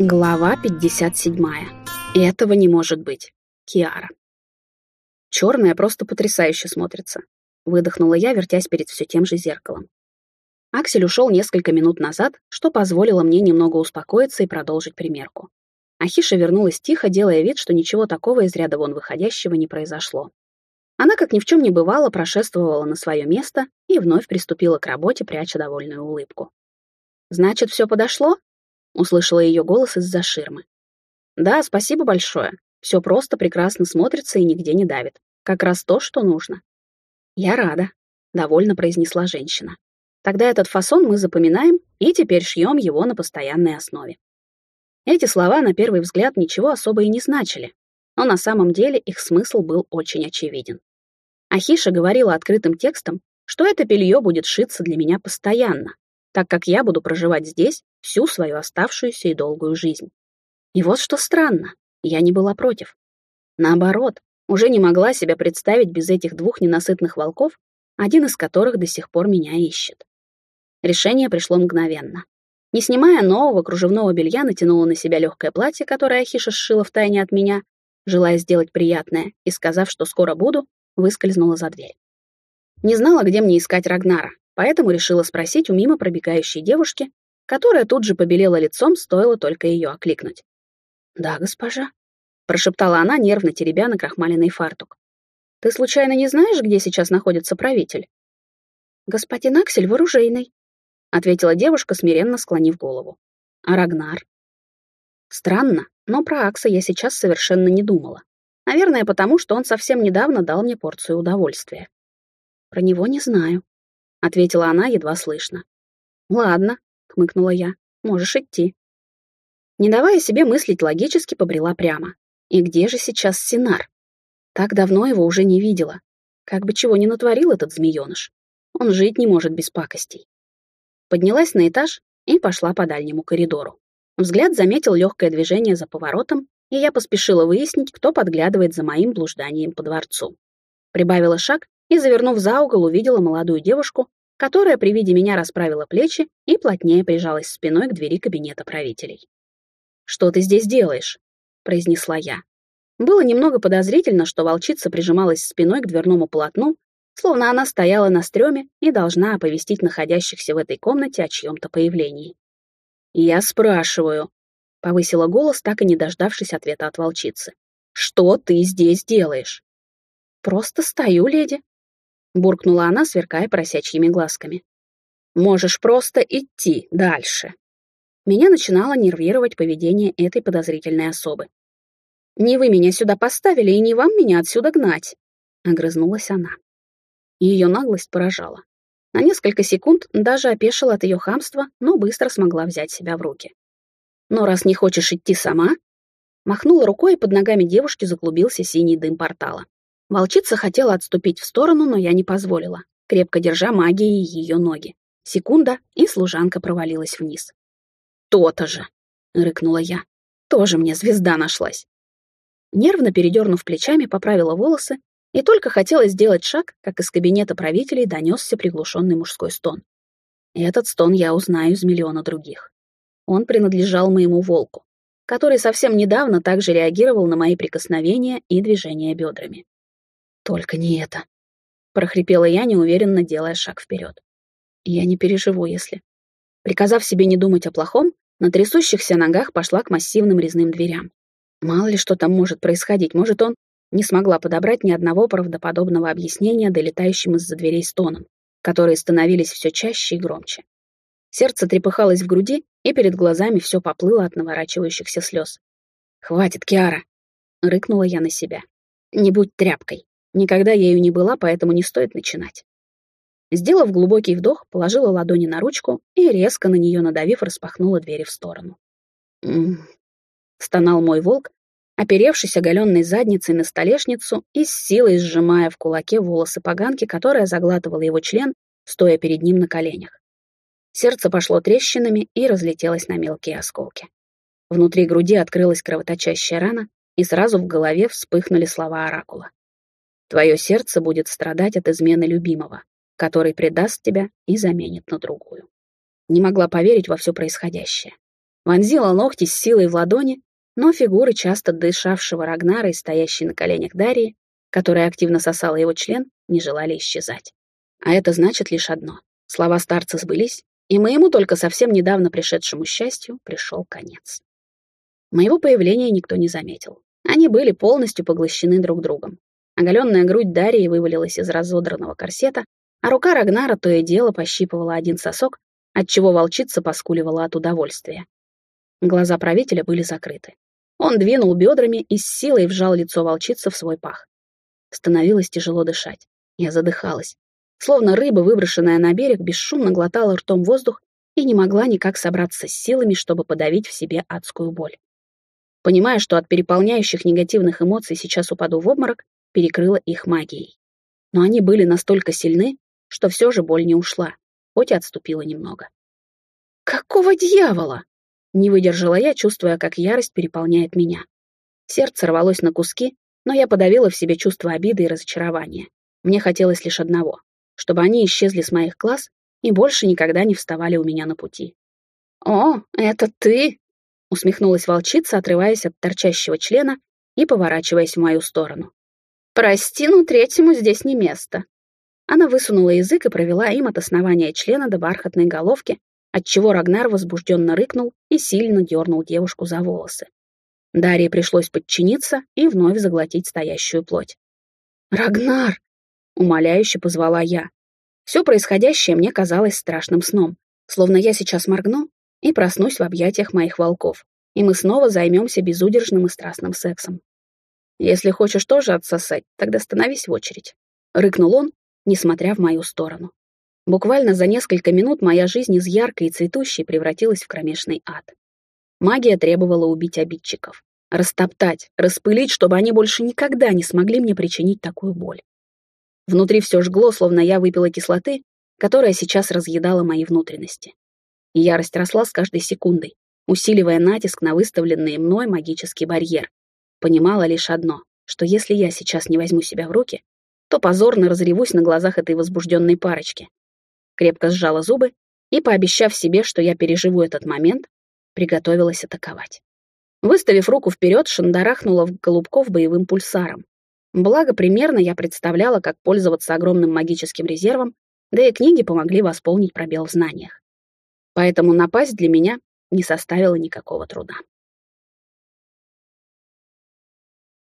Глава 57. Этого не может быть. Киара. Черная просто потрясающе смотрится. Выдохнула я, вертясь перед все тем же зеркалом. Аксель ушел несколько минут назад, что позволило мне немного успокоиться и продолжить примерку. Ахиша вернулась тихо, делая вид, что ничего такого из ряда вон выходящего не произошло. Она, как ни в чем не бывало, прошествовала на свое место и вновь приступила к работе, пряча довольную улыбку. «Значит, все подошло?» Услышала ее голос из-за ширмы. Да, спасибо большое. Все просто прекрасно смотрится и нигде не давит. Как раз то, что нужно. Я рада, довольно произнесла женщина. Тогда этот фасон мы запоминаем и теперь шьем его на постоянной основе. Эти слова на первый взгляд ничего особо и не значили, но на самом деле их смысл был очень очевиден. Ахиша говорила открытым текстом, что это белье будет шиться для меня постоянно, так как я буду проживать здесь всю свою оставшуюся и долгую жизнь. И вот что странно, я не была против. Наоборот, уже не могла себя представить без этих двух ненасытных волков, один из которых до сих пор меня ищет. Решение пришло мгновенно. Не снимая нового кружевного белья, натянула на себя легкое платье, которое Ахиша сшила втайне от меня, желая сделать приятное, и, сказав, что скоро буду, выскользнула за дверь. Не знала, где мне искать Рагнара, поэтому решила спросить у мимо пробегающей девушки, которая тут же побелела лицом, стоило только ее окликнуть. «Да, госпожа», — прошептала она, нервно теребя на крахмаленный фартук. «Ты случайно не знаешь, где сейчас находится правитель?» «Господин Аксель в оружейной», — ответила девушка, смиренно склонив голову. «А Рагнар?» Странно, но про Акса я сейчас совершенно не думала. Наверное, потому что он совсем недавно дал мне порцию удовольствия. Про него не знаю ответила она едва слышно. Ладно, хмыкнула я. Можешь идти. Не давая себе мыслить логически, побрела прямо. И где же сейчас Синар? Так давно его уже не видела. Как бы чего ни натворил этот змеёныш. Он жить не может без пакостей. Поднялась на этаж и пошла по дальнему коридору. Взгляд заметил легкое движение за поворотом, и я поспешила выяснить, кто подглядывает за моим блужданием по дворцу. Прибавила шаг и, завернув за угол, увидела молодую девушку, которая при виде меня расправила плечи и плотнее прижалась спиной к двери кабинета правителей. «Что ты здесь делаешь?» — произнесла я. Было немного подозрительно, что волчица прижималась спиной к дверному полотну, словно она стояла на стреме и должна оповестить находящихся в этой комнате о чьем-то появлении. «Я спрашиваю», — повысила голос, так и не дождавшись ответа от волчицы. «Что ты здесь делаешь?» «Просто стою, леди», буркнула она, сверкая поросячьими глазками. Можешь просто идти дальше. Меня начинало нервировать поведение этой подозрительной особы. «Не вы меня сюда поставили, и не вам меня отсюда гнать», — огрызнулась она. Ее наглость поражала. На несколько секунд даже опешила от ее хамства, но быстро смогла взять себя в руки. «Но раз не хочешь идти сама...» Махнула рукой, и под ногами девушки заклубился синий дым портала. Волчица хотела отступить в сторону, но я не позволила, крепко держа магией ее ноги. Секунда, и служанка провалилась вниз. «То-то же!» — рыкнула я. «Тоже мне звезда нашлась!» Нервно передернув плечами, поправила волосы и только хотела сделать шаг, как из кабинета правителей донесся приглушенный мужской стон. Этот стон я узнаю из миллиона других. Он принадлежал моему волку, который совсем недавно также реагировал на мои прикосновения и движения бедрами. Только не это. Прохрипела я, неуверенно делая шаг вперед. Я не переживу, если... Приказав себе не думать о плохом, на трясущихся ногах пошла к массивным резным дверям. Мало ли что там может происходить, может он не смогла подобрать ни одного правдоподобного объяснения долетающим из-за дверей стонам, которые становились все чаще и громче. Сердце трепыхалось в груди, и перед глазами все поплыло от наворачивающихся слез. «Хватит, Киара!» — рыкнула я на себя. «Не будь тряпкой!» Никогда ею не была, поэтому не стоит начинать. Сделав глубокий вдох, положила ладони на ручку и, резко на нее надавив, распахнула двери в сторону. «М-м-м», стонал мой волк, оперевшись оголенной задницей на столешницу и с силой сжимая в кулаке волосы поганки, которая заглатывала его член, стоя перед ним на коленях. Сердце пошло трещинами и разлетелось на мелкие осколки. Внутри груди открылась кровоточащая рана, и сразу в голове вспыхнули слова оракула. Твое сердце будет страдать от измены любимого, который предаст тебя и заменит на другую. Не могла поверить во все происходящее. вонзила ногти с силой в ладони, но фигуры часто дышавшего Рагнара и стоящей на коленях Дарьи, которая активно сосала его член, не желали исчезать. А это значит лишь одно. Слова старца сбылись, и моему только совсем недавно пришедшему счастью пришел конец. Моего появления никто не заметил. Они были полностью поглощены друг другом. Оголенная грудь Дарьи вывалилась из разодранного корсета, а рука Рагнара то и дело пощипывала один сосок, отчего волчица поскуливала от удовольствия. Глаза правителя были закрыты. Он двинул бедрами и с силой вжал лицо волчицы в свой пах. Становилось тяжело дышать. Я задыхалась. Словно рыба, выброшенная на берег, бесшумно глотала ртом воздух и не могла никак собраться с силами, чтобы подавить в себе адскую боль. Понимая, что от переполняющих негативных эмоций сейчас упаду в обморок, перекрыла их магией. Но они были настолько сильны, что все же боль не ушла, хоть и отступила немного. «Какого дьявола?» Не выдержала я, чувствуя, как ярость переполняет меня. Сердце рвалось на куски, но я подавила в себе чувство обиды и разочарования. Мне хотелось лишь одного — чтобы они исчезли с моих глаз и больше никогда не вставали у меня на пути. «О, это ты!» — усмехнулась волчица, отрываясь от торчащего члена и поворачиваясь в мою сторону. «Прости, но третьему здесь не место». Она высунула язык и провела им от основания члена до бархатной головки, отчего Рагнар возбужденно рыкнул и сильно дернул девушку за волосы. Дарье пришлось подчиниться и вновь заглотить стоящую плоть. «Рагнар!» — умоляюще позвала я. Все происходящее мне казалось страшным сном, словно я сейчас моргну и проснусь в объятиях моих волков, и мы снова займемся безудержным и страстным сексом. «Если хочешь тоже отсосать, тогда становись в очередь», — рыкнул он, несмотря в мою сторону. Буквально за несколько минут моя жизнь из яркой и цветущей превратилась в кромешный ад. Магия требовала убить обидчиков, растоптать, распылить, чтобы они больше никогда не смогли мне причинить такую боль. Внутри все жгло, словно я выпила кислоты, которая сейчас разъедала мои внутренности. Ярость росла с каждой секундой, усиливая натиск на выставленный мной магический барьер. Понимала лишь одно, что если я сейчас не возьму себя в руки, то позорно разревусь на глазах этой возбужденной парочки, крепко сжала зубы и, пообещав себе, что я переживу этот момент, приготовилась атаковать. Выставив руку вперед, шандарахнула в голубков боевым пульсаром. Благо, примерно я представляла, как пользоваться огромным магическим резервом, да и книги помогли восполнить пробел в знаниях. Поэтому напасть для меня не составило никакого труда.